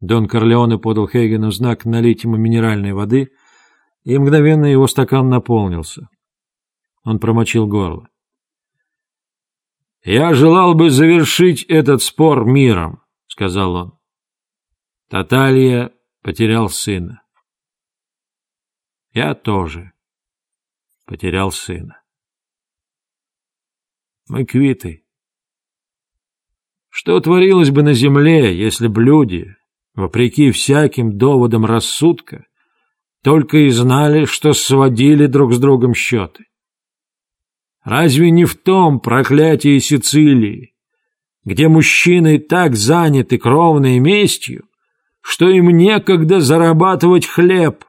Дон Корлеоне подал Хейгену знак налить ему минеральной воды, и мгновенно его стакан наполнился. Он промочил горло. «Я желал бы завершить этот спор миром», — сказал он. Таталья потерял сына. Я тоже потерял сына. Мы квиты. Что творилось бы на земле, если б люди, вопреки всяким доводам рассудка, только и знали, что сводили друг с другом счеты? Разве не в том проклятии Сицилии, где мужчины так заняты кровной местью, что им некогда зарабатывать хлеб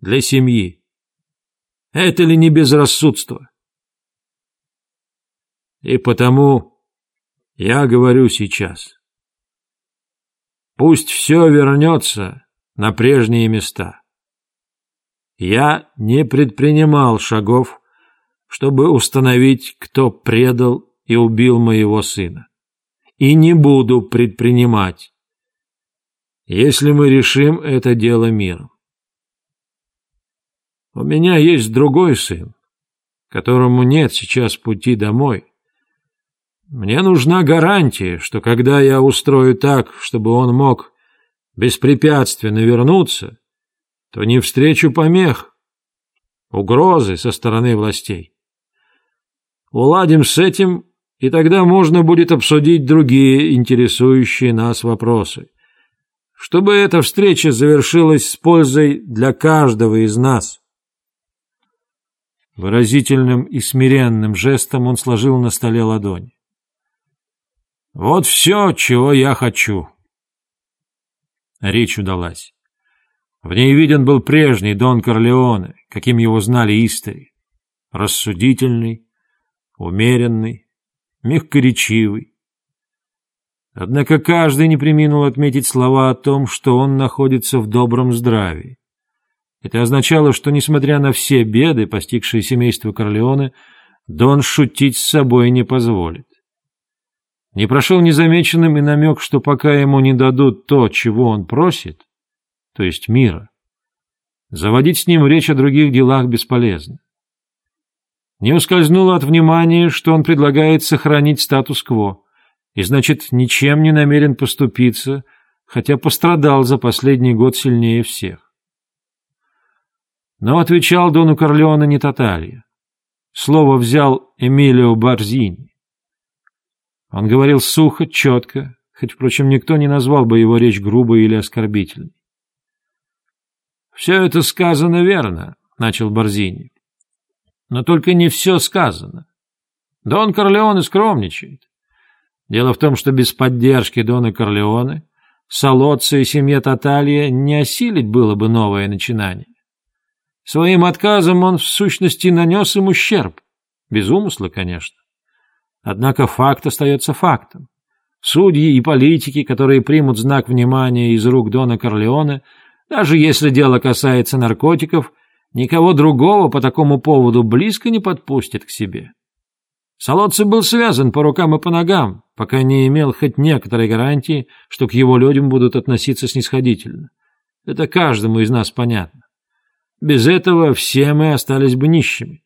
для семьи? Это ли не безрассудство? И потому я говорю сейчас. Пусть все вернется на прежние места. Я не предпринимал шагов, чтобы установить, кто предал и убил моего сына. И не буду предпринимать, если мы решим это дело миром. У меня есть другой сын, которому нет сейчас пути домой. Мне нужна гарантия, что когда я устрою так, чтобы он мог беспрепятственно вернуться, то не встречу помех, угрозы со стороны властей. Уладим с этим, и тогда можно будет обсудить другие интересующие нас вопросы. Чтобы эта встреча завершилась с пользой для каждого из нас. Выразительным и смиренным жестом он сложил на столе ладонь. «Вот все, чего я хочу». Речь удалась. В ней виден был прежний Дон Корлеоне, каким его знали истори. Рассудительный, умеренный, мягкоречивый. Однако каждый не приминул отметить слова о том, что он находится в добром здравии. Это означало, что, несмотря на все беды, постигшие семейство Корлеоне, Дон шутить с собой не позволит. Не прошел незамеченным и намек, что пока ему не дадут то, чего он просит, то есть мира, заводить с ним речь о других делах бесполезно. Не ускользнуло от внимания, что он предлагает сохранить статус-кво, и значит, ничем не намерен поступиться, хотя пострадал за последний год сильнее всех. Но отвечал Дону Корлеоне не Таталья. Слово взял Эмилио Барзини. Он говорил сухо, четко, хоть, впрочем, никто не назвал бы его речь грубой или оскорбительной. «Все это сказано верно», — начал Барзини. Но только не все сказано. Дон Корлеоне скромничает. Дело в том, что без поддержки Дона Корлеоне Солоца и семье Таталья не осилить было бы новое начинание. Своим отказом он в сущности нанес им ущерб. Без умысла, конечно. Однако факт остается фактом. Судьи и политики, которые примут знак внимания из рук Дона Корлеоне, даже если дело касается наркотиков, никого другого по такому поводу близко не подпустит к себе. Солодцев был связан по рукам и по ногам, пока не имел хоть некоторой гарантии, что к его людям будут относиться снисходительно. Это каждому из нас понятно. Без этого все мы остались бы нищими.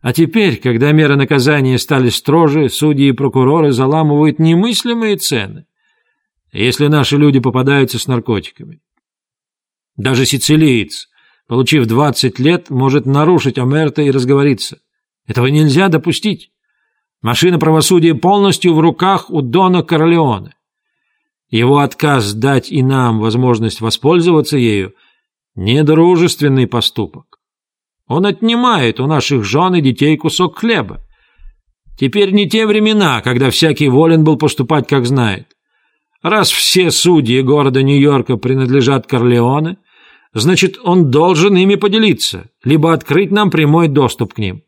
А теперь, когда меры наказания стали строже, судьи и прокуроры заламывают немыслимые цены, если наши люди попадаются с наркотиками. Даже сицилиец, получив 20 лет, может нарушить Омерта и разговориться. Этого нельзя допустить. Машина правосудия полностью в руках у Дона Корлеоне. Его отказ дать и нам возможность воспользоваться ею – недружественный поступок. Он отнимает у наших жен и детей кусок хлеба. Теперь не те времена, когда всякий волен был поступать, как знает. Раз все судьи города Нью-Йорка принадлежат Корлеоне – значит, он должен ими поделиться, либо открыть нам прямой доступ к ним.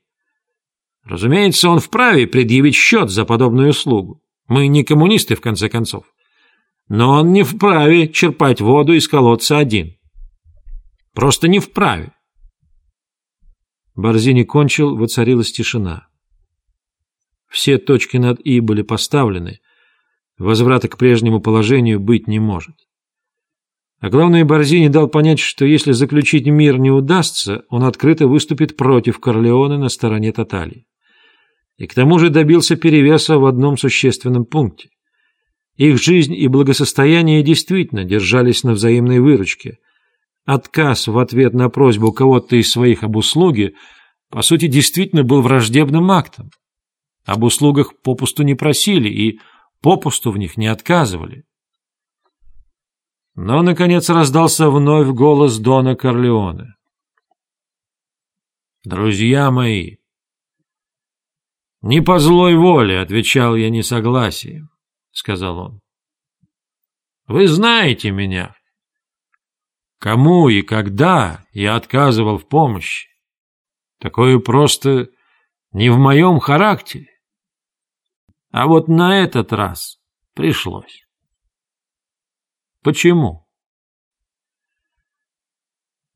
Разумеется, он вправе предъявить счет за подобную услугу. Мы не коммунисты, в конце концов. Но он не вправе черпать воду из колодца один. Просто не вправе. Борзини кончил, воцарилась тишина. Все точки над «и» были поставлены. Возврата к прежнему положению быть не может. А главное, Борзини дал понять, что если заключить мир не удастся, он открыто выступит против Корлеоне на стороне Таталии. И к тому же добился перевеса в одном существенном пункте. Их жизнь и благосостояние действительно держались на взаимной выручке. Отказ в ответ на просьбу кого-то из своих об услуге, по сути, действительно был враждебным актом. Об услугах попусту не просили и попусту в них не отказывали. Но, наконец, раздался вновь голос Дона Корлеоне. «Друзья мои!» «Не по злой воле», — отвечал я несогласием, — сказал он. «Вы знаете меня. Кому и когда я отказывал в помощи? Такое просто не в моем характере. А вот на этот раз пришлось. Почему?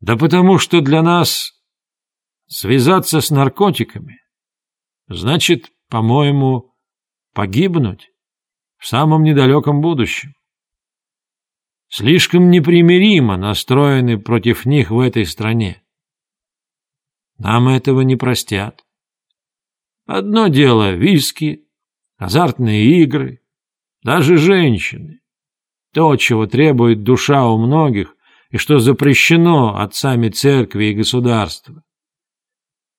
Да потому что для нас связаться с наркотиками значит, по-моему, погибнуть в самом недалеком будущем. Слишком непримиримо настроены против них в этой стране. Нам этого не простят. Одно дело — виски, азартные игры, даже женщины. То, чего требует душа у многих, и что запрещено отцами церкви и государства.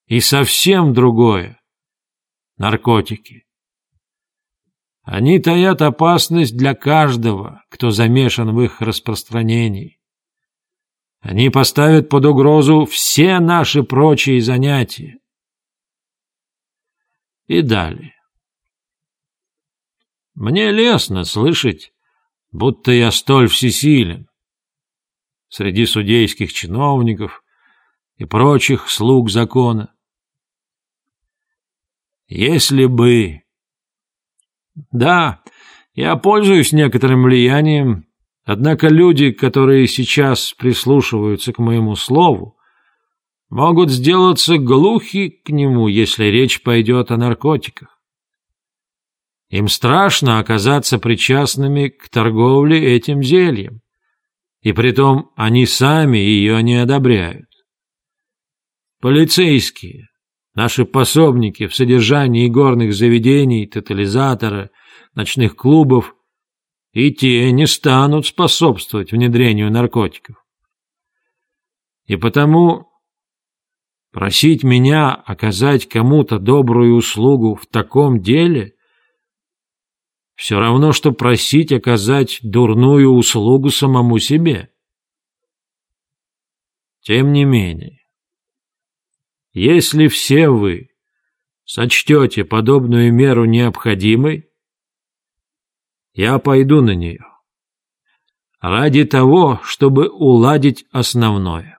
И совсем другое — наркотики. Они таят опасность для каждого, кто замешан в их распространении. Они поставят под угрозу все наши прочие занятия. И далее. Мне лестно слышать будто я столь всесилен. Среди судейских чиновников и прочих слуг закона. Если бы... Да, я пользуюсь некоторым влиянием, однако люди, которые сейчас прислушиваются к моему слову, могут сделаться глухи к нему, если речь пойдет о наркотиках. Им страшно оказаться причастными к торговле этим зельем, и притом они сами ее не одобряют. Полицейские, наши пособники в содержании горных заведений, тотализатора, ночных клубов, и те не станут способствовать внедрению наркотиков. И потому просить меня оказать кому-то добрую услугу в таком деле все равно, что просить оказать дурную услугу самому себе. Тем не менее, если все вы сочтете подобную меру необходимой, я пойду на нее ради того, чтобы уладить основное.